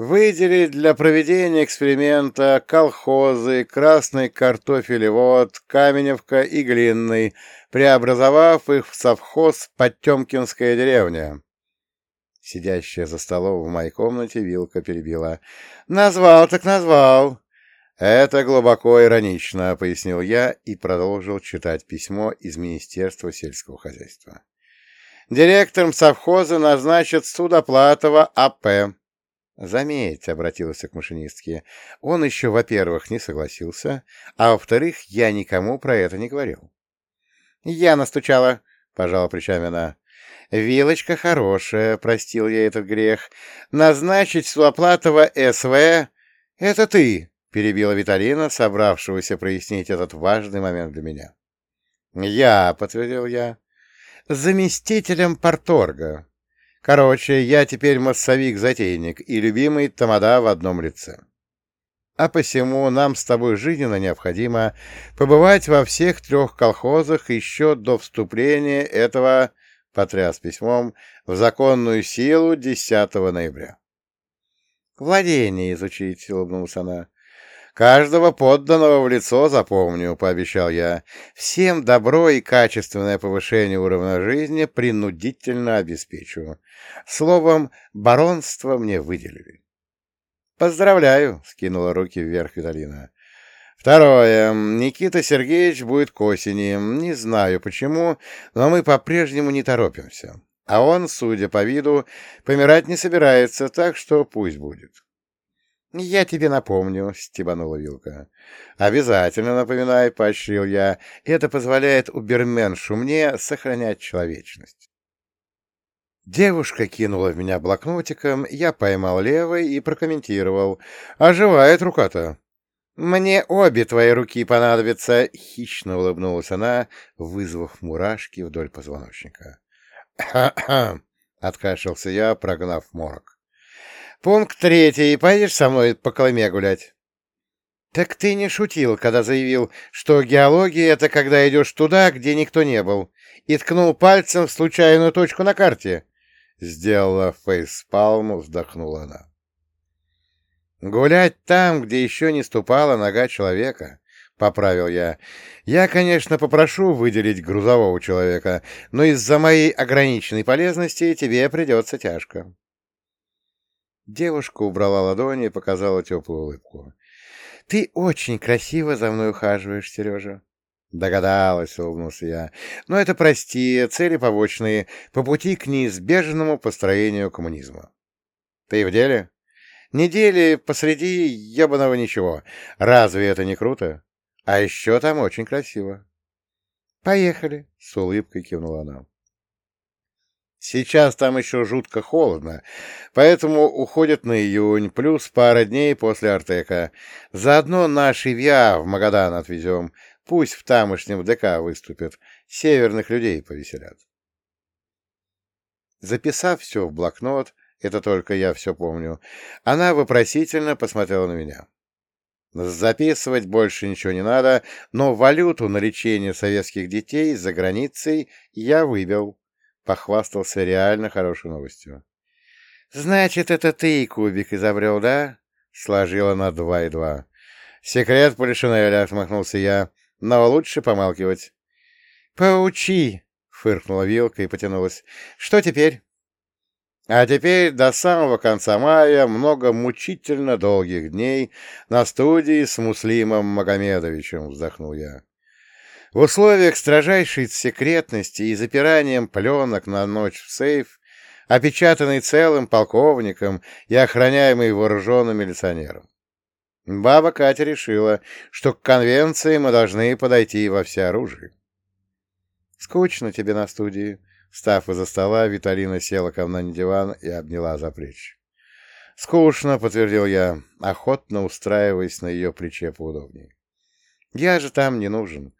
Выделить для проведения эксперимента колхозы, красный картофелевод, Каменевка и Глинный, преобразовав их в совхоз Потемкинская деревня. Сидящая за столом в моей комнате вилка перебила. «Назвал так назвал!» «Это глубоко иронично», — пояснил я и продолжил читать письмо из Министерства сельского хозяйства. «Директором совхоза назначат Судоплатова А.П. Заметь, — обратился к машинистке, — он еще, во-первых, не согласился, а во-вторых, я никому про это не говорил. — Я настучала, — пожала плечами она. — Вилочка хорошая, — простил я этот грех. — Назначить Суоплатова СВ — это ты, — перебила Виталина, собравшегося прояснить этот важный момент для меня. — Я, — подтвердил я, — заместителем порторга, Короче, я теперь массовик-затейник и любимый тамада в одном лице. А посему нам с тобой жизненно необходимо побывать во всех трех колхозах еще до вступления этого, потряс письмом, в законную силу 10 ноября. «Владение изучить», — улыбнулась она. Каждого подданного в лицо запомню, — пообещал я. Всем добро и качественное повышение уровня жизни принудительно обеспечу. Словом, баронство мне выделили. «Поздравляю!» — скинула руки вверх Виталина. Второе. Никита Сергеевич будет к осени. Не знаю почему, но мы по-прежнему не торопимся. А он, судя по виду, помирать не собирается, так что пусть будет. — Я тебе напомню, — стебанула Вилка. — Обязательно напоминай, — поощрил я. Это позволяет уберменшу мне сохранять человечность. Девушка кинула в меня блокнотиком, я поймал левой и прокомментировал. «Оживает рука-то». «Мне обе твои руки понадобятся», — хищно улыбнулась она, вызвав мурашки вдоль позвоночника. «Ха-ха!» — откашлялся я, прогнав морок. Пункт третий. Поедешь со мной по Колыме гулять? Так ты не шутил, когда заявил, что геология — это когда идешь туда, где никто не был, и ткнул пальцем в случайную точку на карте. Сделала фейспалм, вздохнула она. Гулять там, где еще не ступала нога человека, — поправил я. Я, конечно, попрошу выделить грузового человека, но из-за моей ограниченной полезности тебе придется тяжко. Девушка убрала ладони и показала теплую улыбку. — Ты очень красиво за мной ухаживаешь, Сережа. — Догадалась, — улыбнулся я. — Но это, прости, цели побочные, по пути к неизбежному построению коммунизма. — Ты в деле? — Недели посреди ебаного ничего. Разве это не круто? А еще там очень красиво. — Поехали, — с улыбкой кивнула она. Сейчас там еще жутко холодно, поэтому уходят на июнь, плюс пара дней после Артека. Заодно наши ВИА в Магадан отвезем, пусть в тамошнем ДК выступят, северных людей повеселят. Записав все в блокнот, это только я все помню, она вопросительно посмотрела на меня. Записывать больше ничего не надо, но валюту на лечение советских детей за границей я выбил. Похвастался реально хорошей новостью. «Значит, это ты кубик изобрел, да?» Сложила на два и два. «Секрет Полишинеля», — отмахнулся я, — «но лучше помалкивать». «Поучи!» — фыркнула вилка и потянулась. «Что теперь?» А теперь до самого конца мая много мучительно долгих дней на студии с Муслимом Магомедовичем, вздохнул я. В условиях строжайшей секретности и запиранием пленок на ночь в сейф, опечатанный целым полковником и охраняемый вооруженным милиционером. Баба Катя решила, что к конвенции мы должны подойти во всеоружии. «Скучно тебе на студии», Встав из-за стола, Виталина села ко мне на диван и обняла за плечи. «Скучно», — подтвердил я, охотно устраиваясь на ее плече поудобнее. «Я же там не нужен.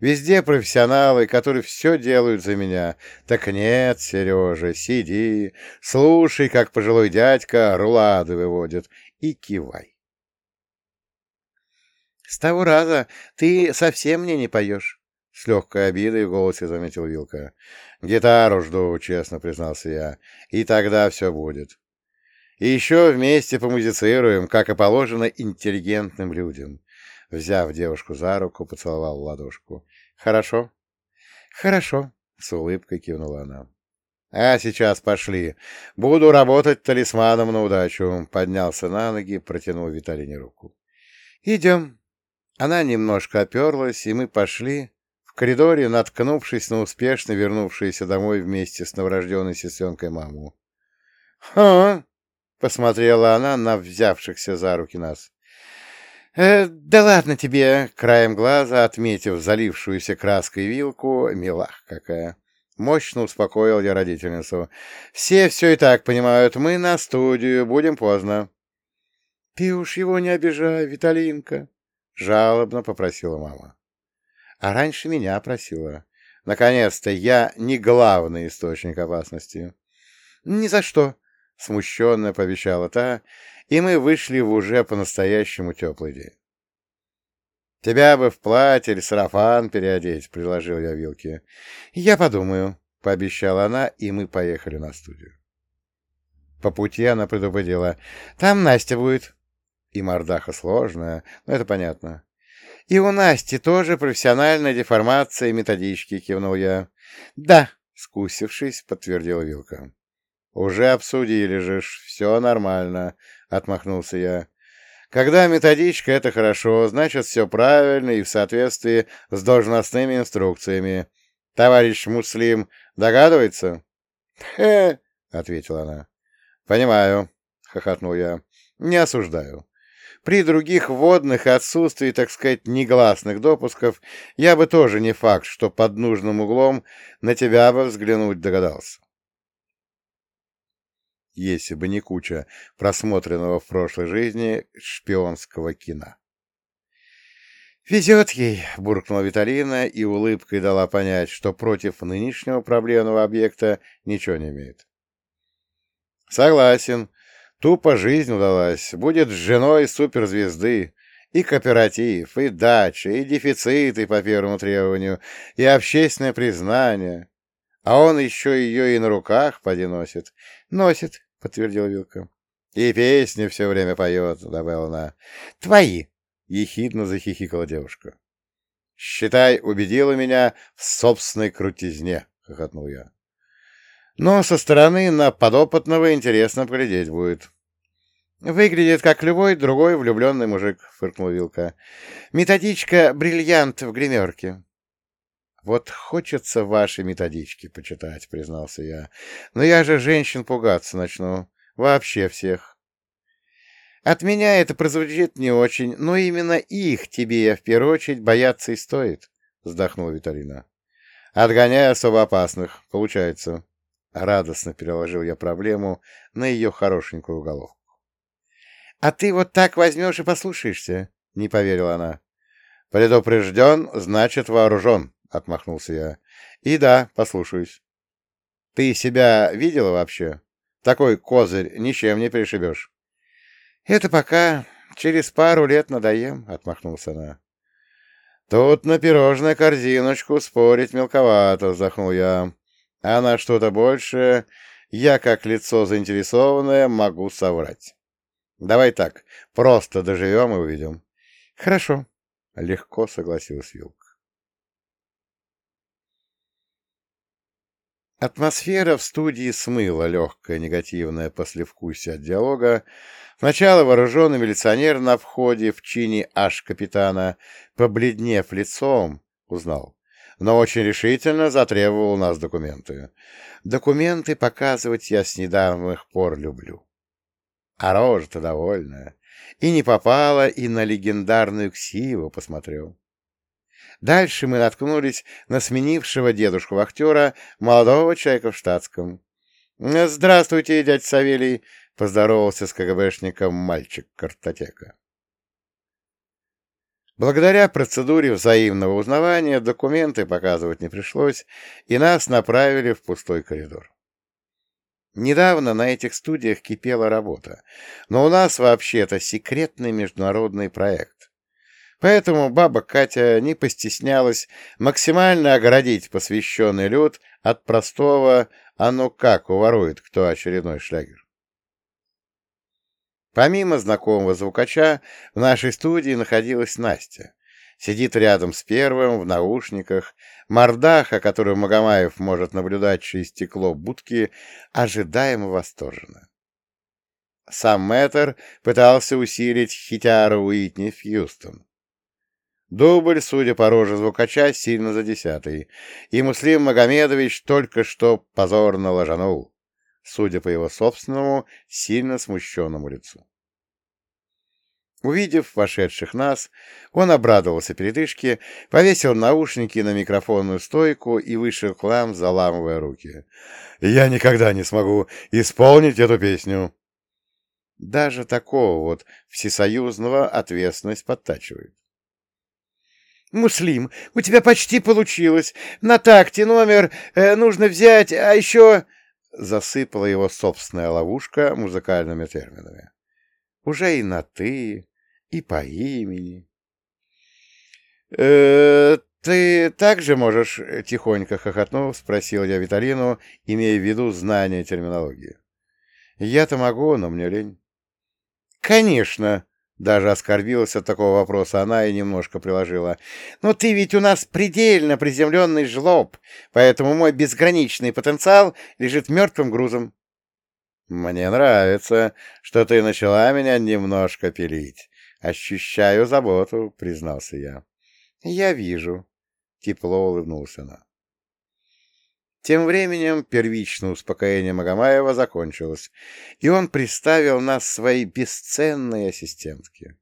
Везде профессионалы, которые все делают за меня. Так нет, Сережа, сиди, слушай, как пожилой дядька рулады выводит, и кивай. С того раза ты совсем мне не поешь. С легкой обидой в голосе заметил Вилка. «Гитару жду», — честно признался я, — «и тогда все будет». И еще вместе помузицируем, как и положено интеллигентным людям. Взяв девушку за руку, поцеловал ладошку. «Хорошо?» «Хорошо», — с улыбкой кивнула она. «А сейчас пошли. Буду работать талисманом на удачу», — поднялся на ноги, протянул Виталине руку. «Идем». Она немножко оперлась, и мы пошли, в коридоре, наткнувшись на успешно вернувшуюся домой вместе с новорожденной сестренкой маму. «Ха!» — посмотрела она на взявшихся за руки нас. «Э, «Да ладно тебе!» — краем глаза, отметив залившуюся краской вилку, милах какая. Мощно успокоил я родительницу. «Все все и так понимают. Мы на студию. Будем поздно». «Ты уж его не обижай, Виталинка!» — жалобно попросила мама. А раньше меня просила. Наконец-то я не главный источник опасности. «Ни за что!» — смущенно пообещала та, и мы вышли в уже по-настоящему теплый день. «Тебя бы в платье или сарафан переодеть», — предложил я Вилке. «Я подумаю», — пообещала она, и мы поехали на студию. По пути она предупредила. «Там Настя будет». И мордаха сложная, но это понятно. «И у Насти тоже профессиональная деформация методички», — кивнул я. «Да», — скусившись, подтвердила Вилка. «Уже обсудили же, все нормально», — отмахнулся я. «Когда методичка — это хорошо, значит, все правильно и в соответствии с должностными инструкциями. Товарищ Муслим догадывается?» «Хе!» — ответила она. «Понимаю», — хохотнул я. «Не осуждаю. При других вводных и отсутствии, так сказать, негласных допусков я бы тоже не факт, что под нужным углом на тебя бы взглянуть догадался если бы не куча просмотренного в прошлой жизни шпионского кино. «Везет ей», — буркнула Виталина и улыбкой дала понять, что против нынешнего проблемного объекта ничего не имеет. «Согласен. Тупо жизнь удалась. Будет женой суперзвезды. И кооператив, и дача, и дефициты по первому требованию, и общественное признание. А он еще ее и на руках поди носит. Носит, — подтвердила Вилка. — И песни все время поет, — добавила она. — Твои! — ехидно захихикала девушка. — Считай, убедила меня в собственной крутизне, — хохотнул я. — Но со стороны на подопытного интересно поглядеть будет. — Выглядит, как любой другой влюбленный мужик, — фыркнула Вилка. — Методичка бриллиант в гримерке. «Вот хочется ваши методички почитать», — признался я. «Но я же женщин пугаться начну. Вообще всех». «От меня это прозвучит не очень, но именно их тебе, в первую очередь, бояться и стоит», — вздохнула Виталина. «Отгоняя особо опасных, получается». Радостно переложил я проблему на ее хорошенькую головку. «А ты вот так возьмешь и послушаешься?» — не поверила она. «Предупрежден, значит вооружен», — отмахнулся я. — И да, послушаюсь. — Ты себя видела вообще? Такой козырь ничем не перешибешь. — Это пока. Через пару лет надоем, — отмахнулся она. — Тут на пирожное корзиночку спорить мелковато, — вздохнул я. — А на что-то большее я, как лицо заинтересованное, могу соврать. Давай так, просто доживем и увидим. — Хорошо, — легко согласилась Вилка. Атмосфера в студии смыла легкое негативное послевкусие от диалога. Сначала вооруженный милиционер на входе в чине аж капитана, побледнев лицом, узнал, но очень решительно затребовал у нас документы. Документы показывать я с недавних пор люблю. А рожа-то довольная. И не попала, и на легендарную ксиву посмотрел. Дальше мы наткнулись на сменившего дедушку-вахтера, молодого человека в штатском. «Здравствуйте, дядь Савелий!» — поздоровался с КГБшником мальчик-картотека. Благодаря процедуре взаимного узнавания документы показывать не пришлось, и нас направили в пустой коридор. Недавно на этих студиях кипела работа, но у нас вообще-то секретный международный проект. Поэтому баба Катя не постеснялась максимально оградить посвященный люд от простого «а ну как, уворует кто очередной шлягер». Помимо знакомого звукача, в нашей студии находилась Настя. Сидит рядом с первым, в наушниках. Мордаха, которую Магомаев может наблюдать через стекло будки, ожидаемо восторженно. Сам Мэтр пытался усилить хитяру Уитни Хьюстон. Дубль, судя по роже звукача, сильно за десятый, и Муслим Магомедович только что позорно ложанул, судя по его собственному, сильно смущенному лицу. Увидев вошедших нас, он обрадовался передышке, повесил наушники на микрофонную стойку и вышел к нам, заламывая руки. «Я никогда не смогу исполнить эту песню!» Даже такого вот всесоюзного ответственность подтачивает. «Муслим, у тебя почти получилось. На такте номер э, нужно взять, а еще...» Засыпала его собственная ловушка музыкальными терминами. Уже и на «ты», и по имени. «Э, «Ты также можешь?» — тихонько хохотнув, спросил я Виталину, имея в виду знание терминологии. «Я-то могу, но мне лень». «Конечно!» — даже оскорбилась от такого вопроса она и немножко приложила. «Но ты ведь у нас предельно приземленный жлоб, поэтому мой безграничный потенциал лежит мертвым грузом». «Мне нравится, что ты начала меня немножко пилить. Ощущаю заботу», — признался я. «Я вижу», — тепло улыбнулся она. Тем временем первичное успокоение Магомаева закончилось, и он представил нас своей бесценной ассистентке.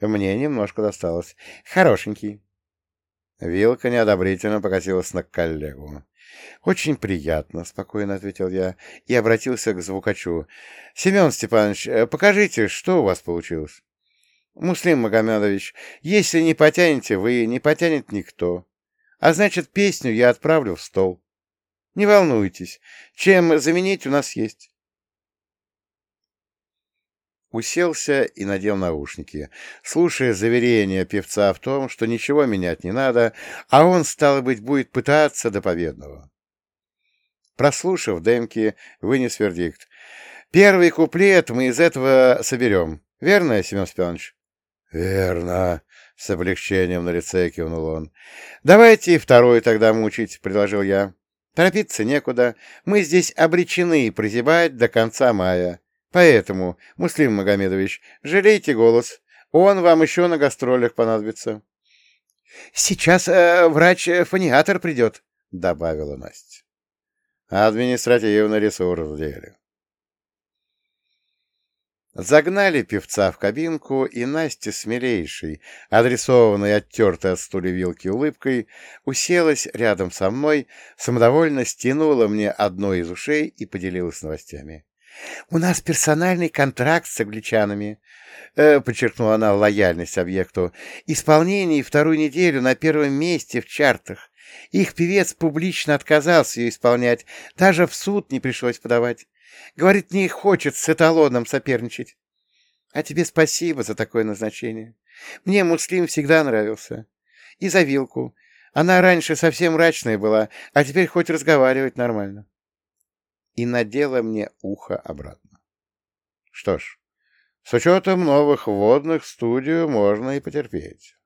Мне немножко досталось. Хорошенький. Вилка неодобрительно покатилась на коллегу. «Очень приятно», — спокойно ответил я и обратился к звукачу. «Семен Степанович, э, покажите, что у вас получилось?» «Муслим Магомедович, если не потянете вы, не потянет никто. А значит, песню я отправлю в стол». Не волнуйтесь, чем заменить у нас есть. Уселся и надел наушники, слушая заверения певца в том, что ничего менять не надо, а он, стало быть, будет пытаться до победного. Прослушав демки, вынес вердикт. Первый куплет мы из этого соберем. Верно, Семен Степанович? — Верно, — с облегчением на лице кивнул он. — Давайте второй тогда мучить, — предложил я. Торопиться некуда, мы здесь обречены прозябать до конца мая. Поэтому, Муслим Магомедович, жалейте голос, он вам еще на гастролях понадобится. — Сейчас э, врач-фониатор придет, — добавила Настя. — Административный ресурс в деле. Загнали певца в кабинку, и Настя, смелейшей, адресованной оттертой от стуля вилки улыбкой, уселась рядом со мной, самодовольно стянула мне одно из ушей и поделилась новостями. — У нас персональный контракт с англичанами, э, — подчеркнула она лояльность объекту, — исполнение вторую неделю на первом месте в чартах. Их певец публично отказался ее исполнять, даже в суд не пришлось подавать. Говорит, не хочет с эталоном соперничать. А тебе спасибо за такое назначение. Мне Муслим всегда нравился. И за вилку. Она раньше совсем мрачная была, а теперь хоть разговаривать нормально. И надела мне ухо обратно. Что ж, с учетом новых вводных в студию можно и потерпеть.